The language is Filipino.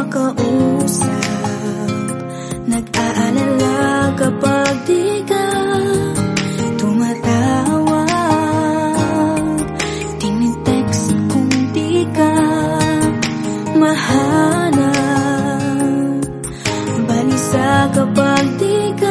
makausap. Nag-aalala kapag di ka tumatawag Tinitext kung di ka mahanap. Balisa kapag di ka